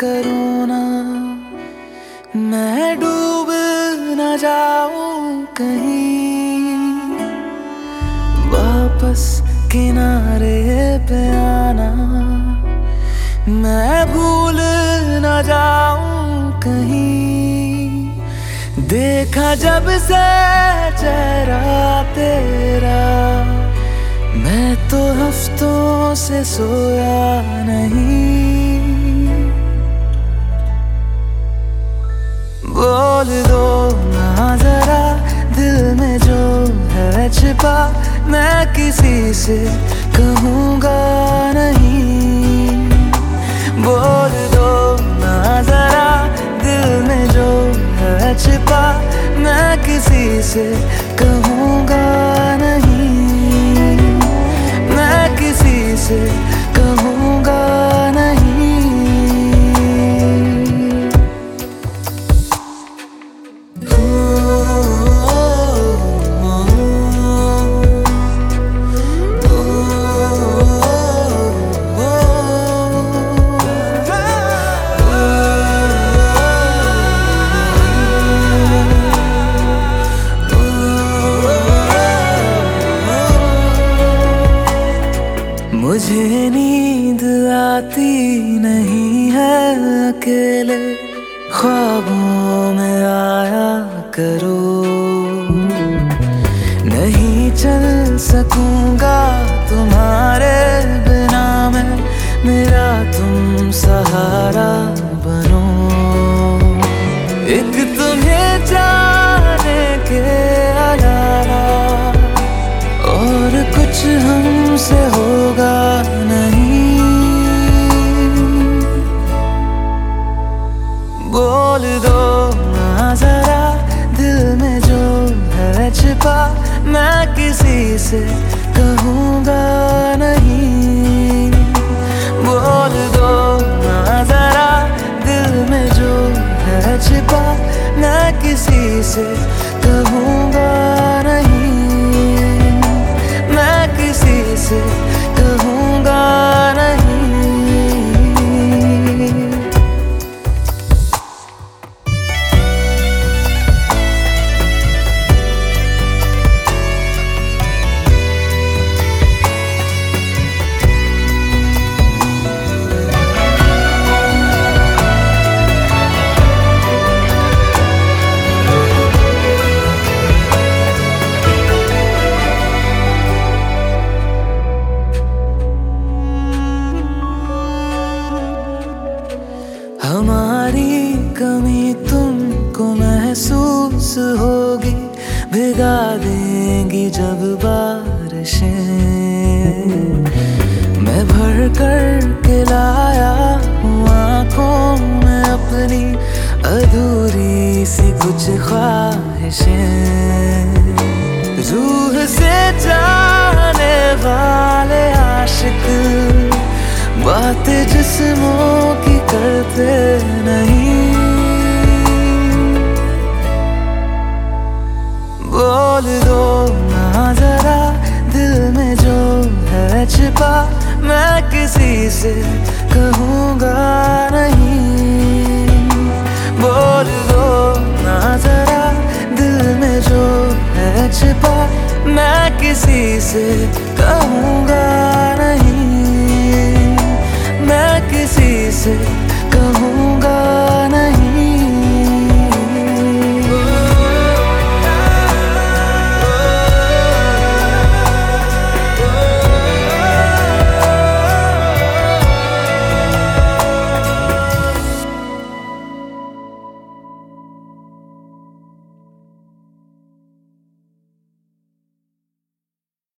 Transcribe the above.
करो ना, मैं डूब न जाऊँ कहीं। वापस किनारे पे आना, मैं भूल न जाऊँ कहीं। देखा जब से चेहरा तेरा मैं तो हफ्तों से सोया नहीं। बोल दो ना जरा, दिल में जो है छिपा, मैं किसी से कहूँगा नहीं। बोल दो ना जरा, दिल में जो है छिपा, मैं किसी से मुझे नींद आती नहीं है अकेले। ख्वाबों में आया करो। नहीं चल सकूँगा तुम्हारे बिना मैं। मेरा तुम सहारा बनो। एक है मैं किसी से कहूँगा नहीं। बोल दो ना जरा दिल में जो है छिपा, मैं किसी से कहूँगा नहीं। मैं किसी से हमारी कमी तुमको महसूस होगी। भिगा देंगी जब बारिशें। मैं भर कर के लाया आँखों में अपनी अधूरी सी कुछ ख्वाहिशें। रूह से जाने वाले आशिक, बात जिस्मों की करते नहीं। बोल दो ना जरा, दिल में जो है छिपा, मैं किसी से कहूँगा नहीं। बोल दो ना जरा, दिल में जो है छिपा, मैं किसी से